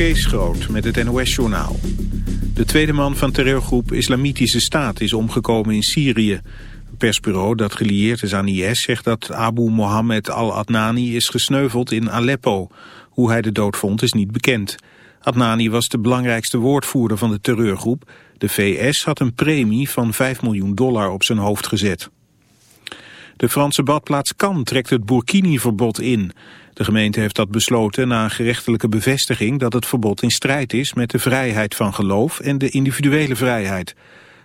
Kees Groot met het NOS-journaal. De tweede man van terreurgroep Islamitische Staat is omgekomen in Syrië. Een persbureau dat gelieerd is aan IS zegt dat Abu Mohammed al-Adnani is gesneuveld in Aleppo. Hoe hij de dood vond is niet bekend. Adnani was de belangrijkste woordvoerder van de terreurgroep. De VS had een premie van 5 miljoen dollar op zijn hoofd gezet. De Franse badplaats Cannes trekt het burkini-verbod in. De gemeente heeft dat besloten na een gerechtelijke bevestiging dat het verbod in strijd is met de vrijheid van geloof en de individuele vrijheid.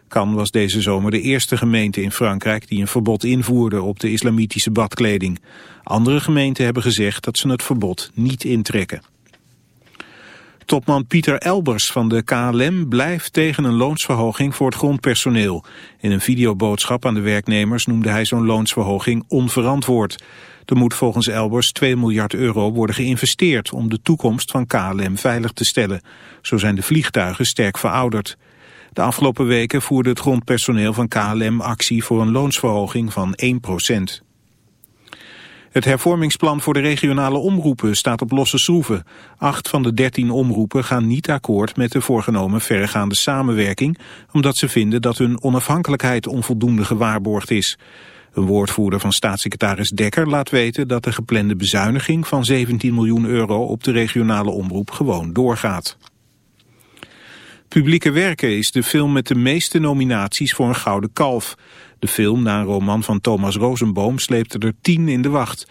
Cannes was deze zomer de eerste gemeente in Frankrijk die een verbod invoerde op de islamitische badkleding. Andere gemeenten hebben gezegd dat ze het verbod niet intrekken. Topman Pieter Elbers van de KLM blijft tegen een loonsverhoging voor het grondpersoneel. In een videoboodschap aan de werknemers noemde hij zo'n loonsverhoging onverantwoord. Er moet volgens Elbers 2 miljard euro worden geïnvesteerd om de toekomst van KLM veilig te stellen. Zo zijn de vliegtuigen sterk verouderd. De afgelopen weken voerde het grondpersoneel van KLM actie voor een loonsverhoging van 1 procent. Het hervormingsplan voor de regionale omroepen staat op losse schroeven. Acht van de dertien omroepen gaan niet akkoord met de voorgenomen verregaande samenwerking, omdat ze vinden dat hun onafhankelijkheid onvoldoende gewaarborgd is. Een woordvoerder van staatssecretaris Dekker laat weten dat de geplande bezuiniging van 17 miljoen euro op de regionale omroep gewoon doorgaat. Publieke Werken is de film met de meeste nominaties voor een Gouden Kalf. De film, na een roman van Thomas Rosenboom, sleepte er tien in de wacht.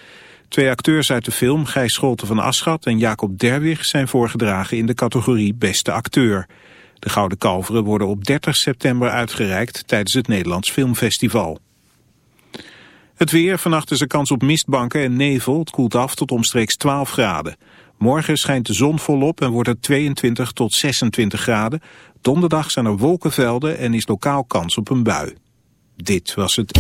Twee acteurs uit de film, Gijs Scholten van Aschat en Jacob Derwig, zijn voorgedragen in de categorie Beste Acteur. De Gouden Kalveren worden op 30 september uitgereikt tijdens het Nederlands Filmfestival. Het weer, vannacht is er kans op mistbanken en nevel. Het koelt af tot omstreeks 12 graden. Morgen schijnt de zon volop en wordt het 22 tot 26 graden. Donderdag zijn er wolkenvelden en is lokaal kans op een bui. Dit was het...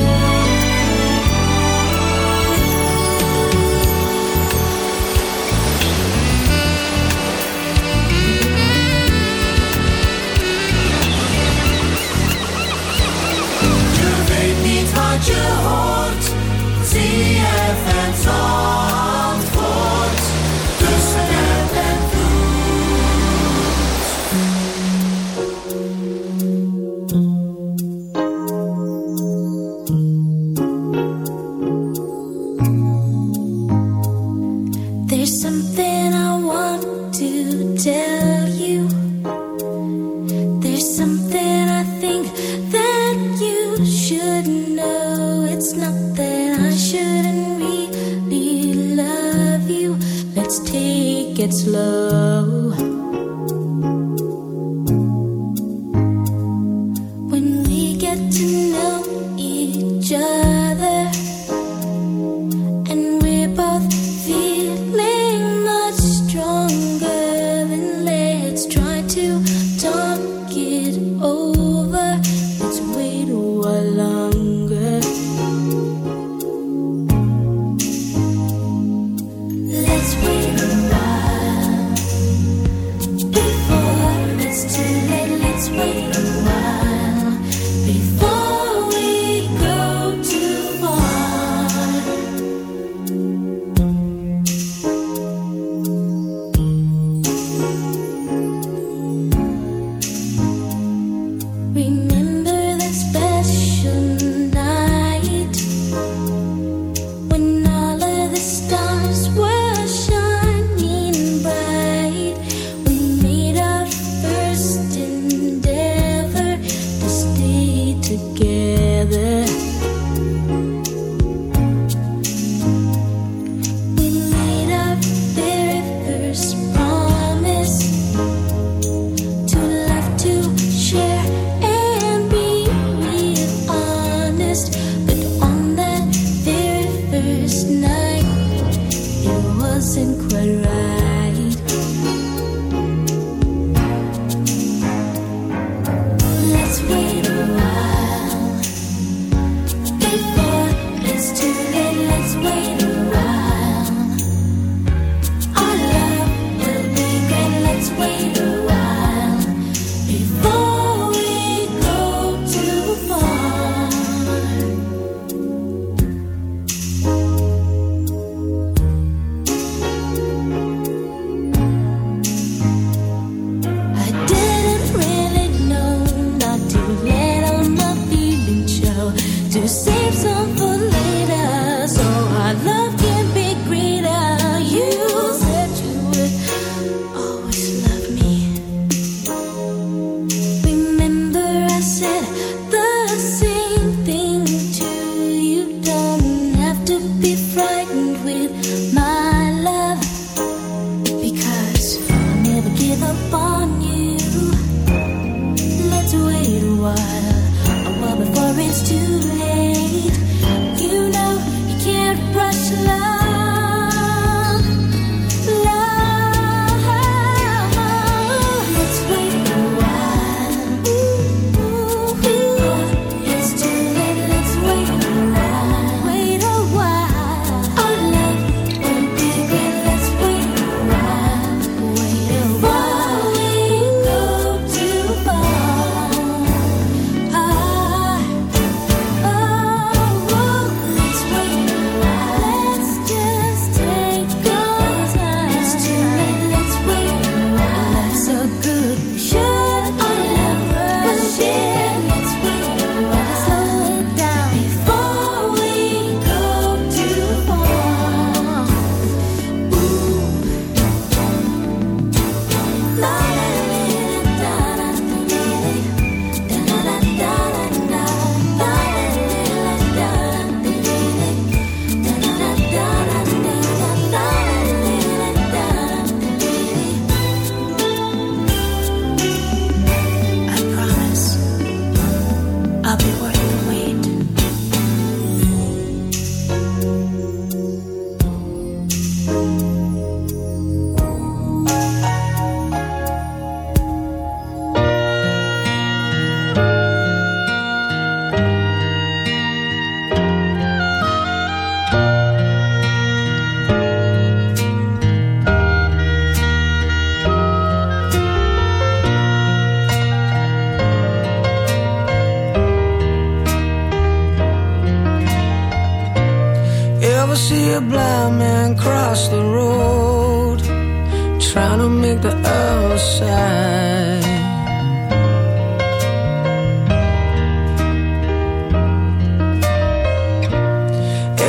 make the earth sigh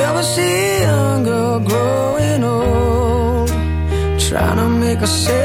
Ever see a girl growing old Trying to make herself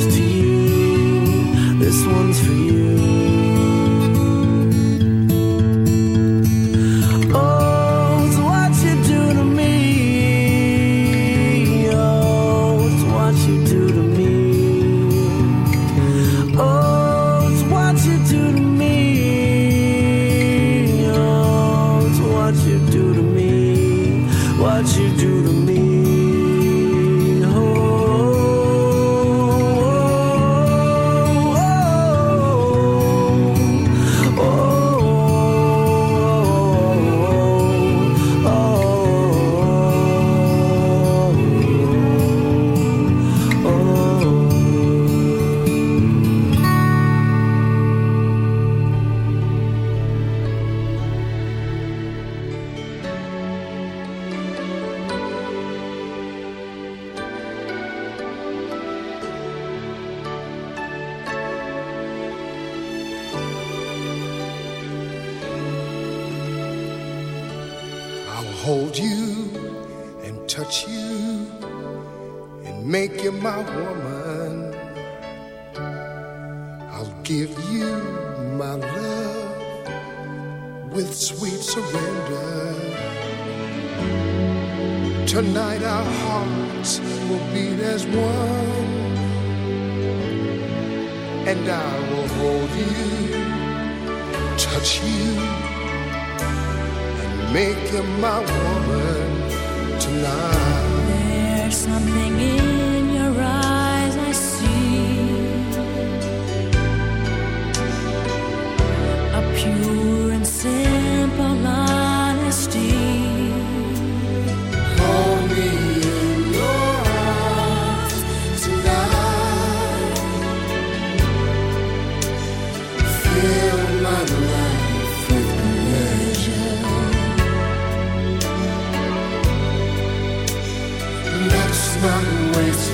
run away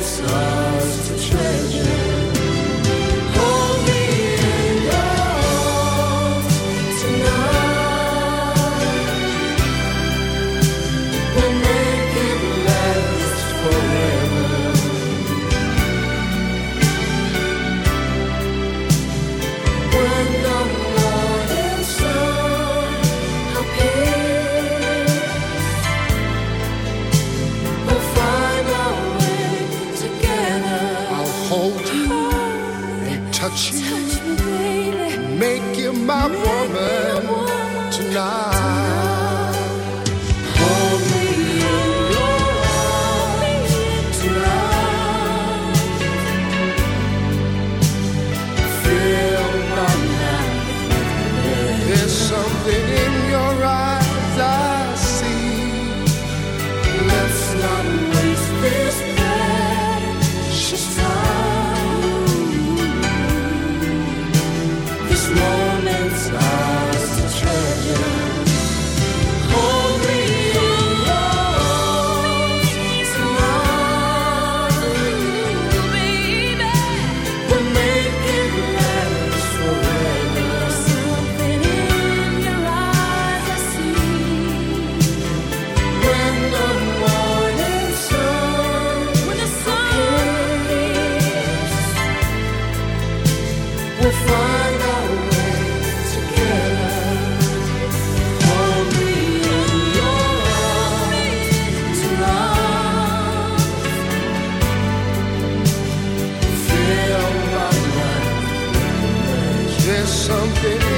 stars to treasure. something.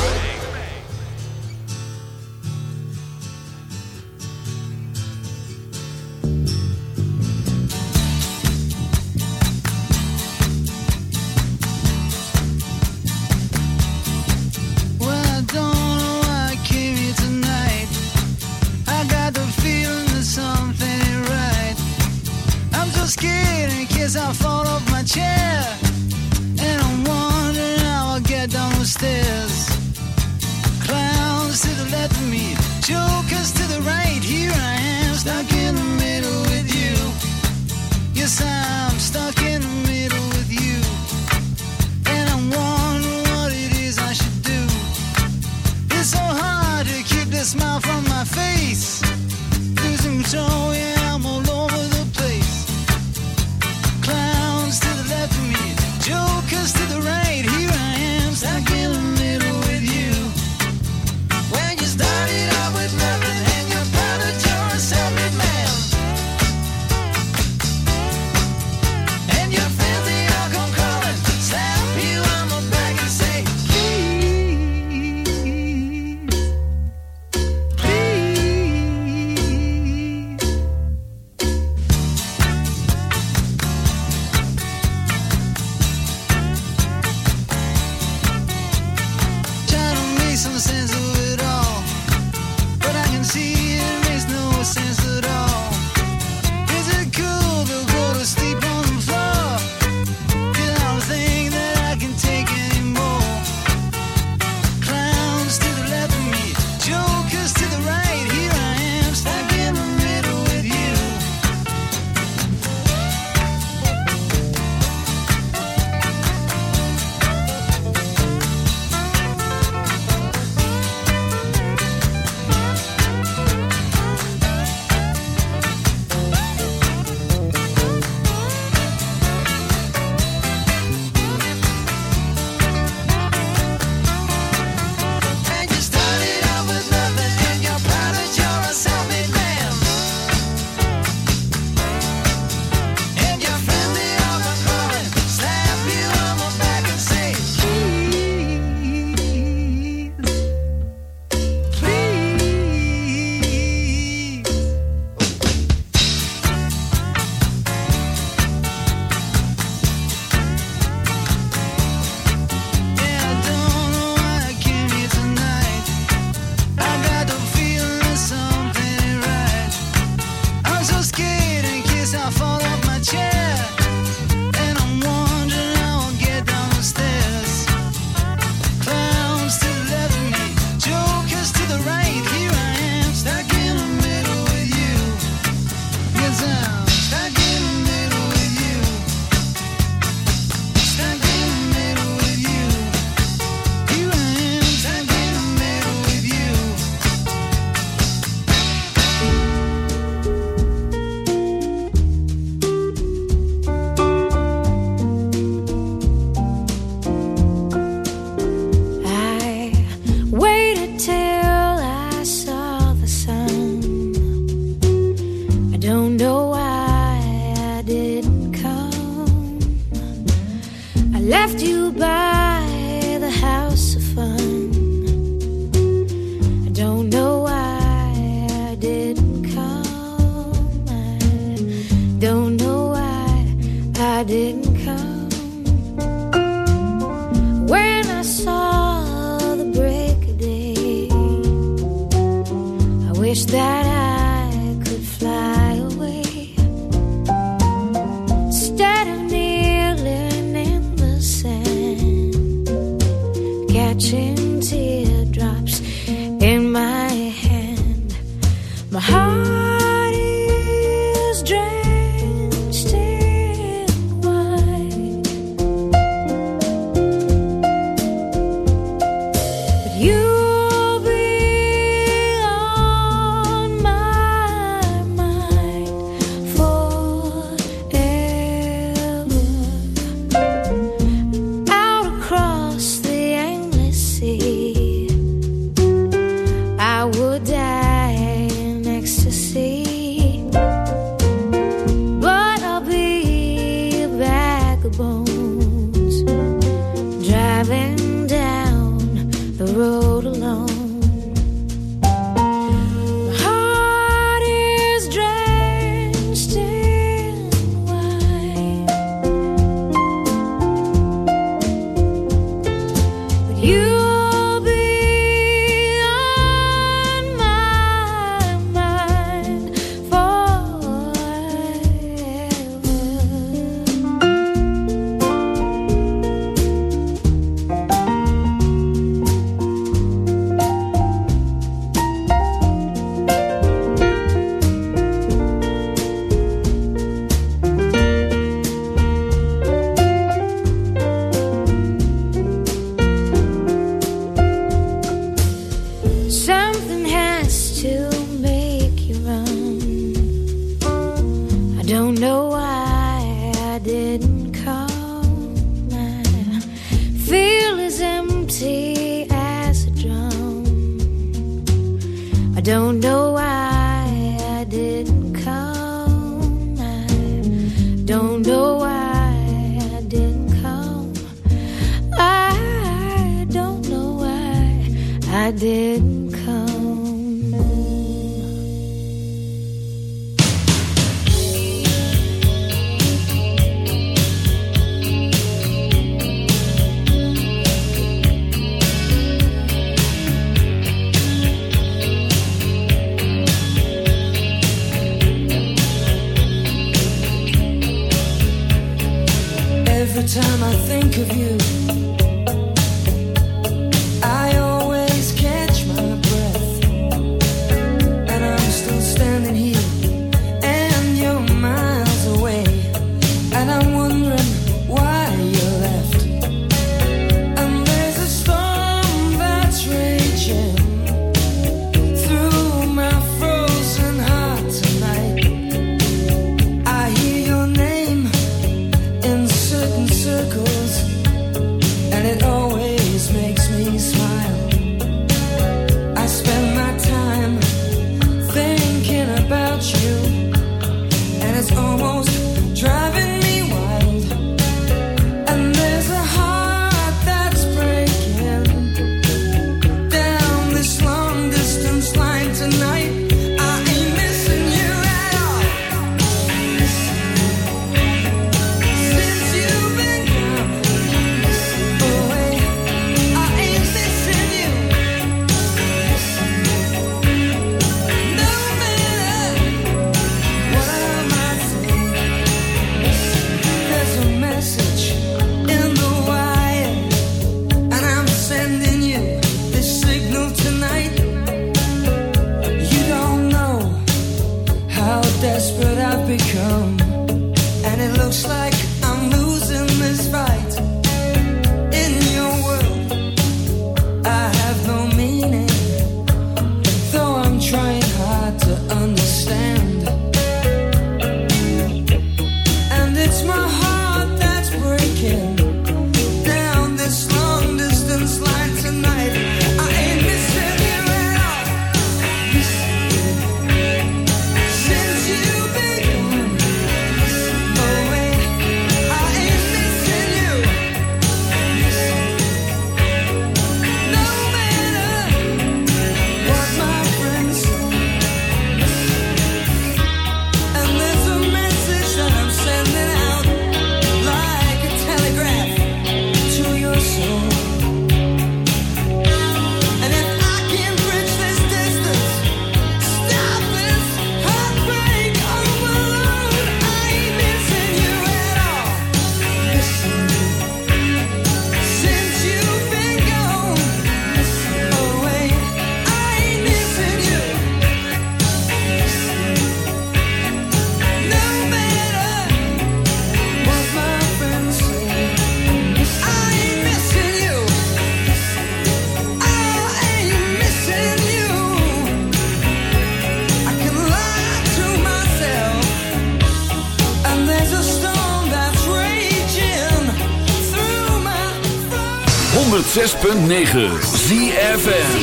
106.9 ZFM.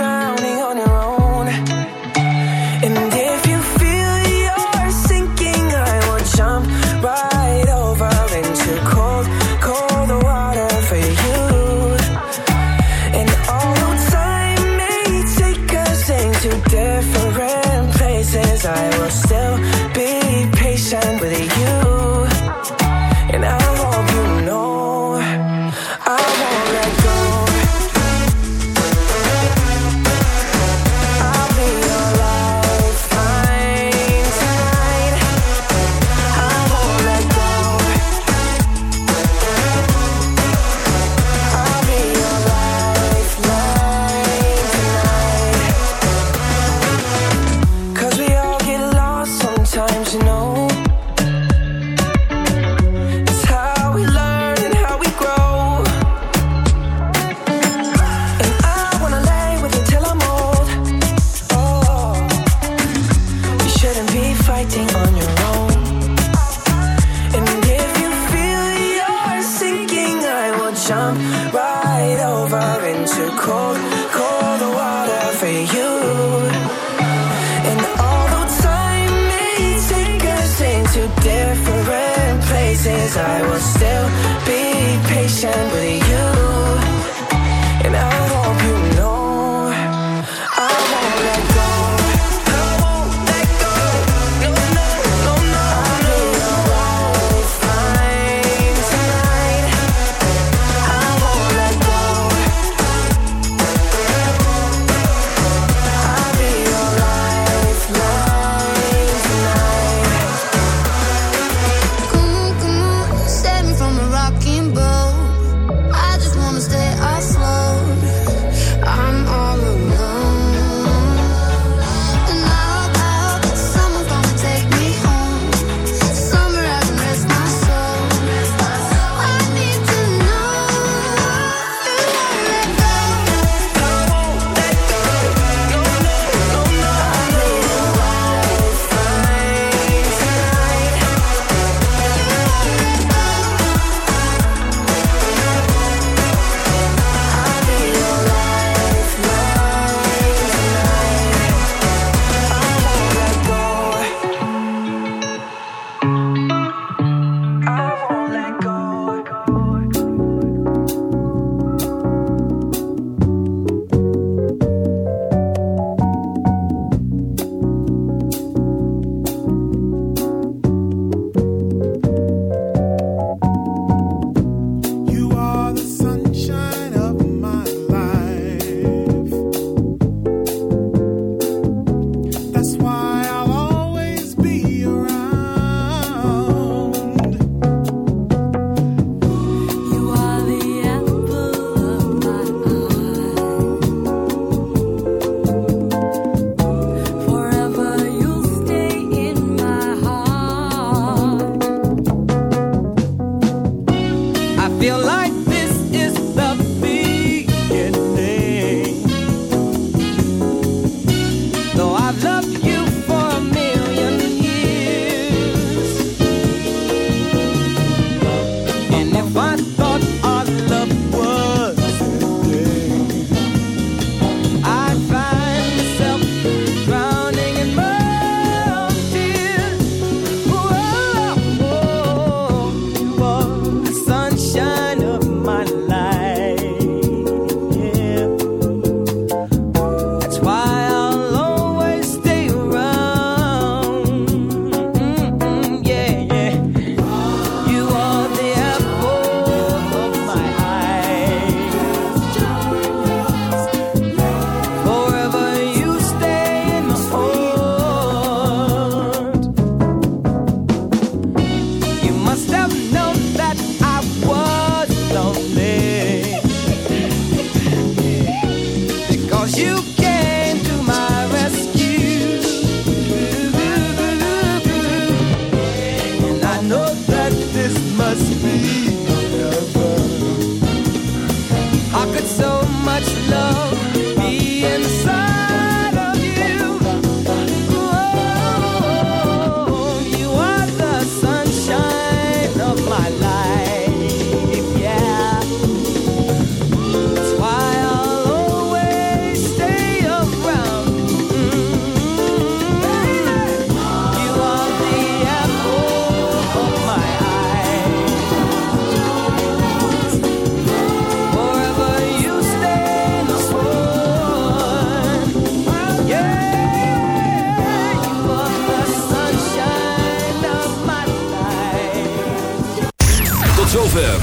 try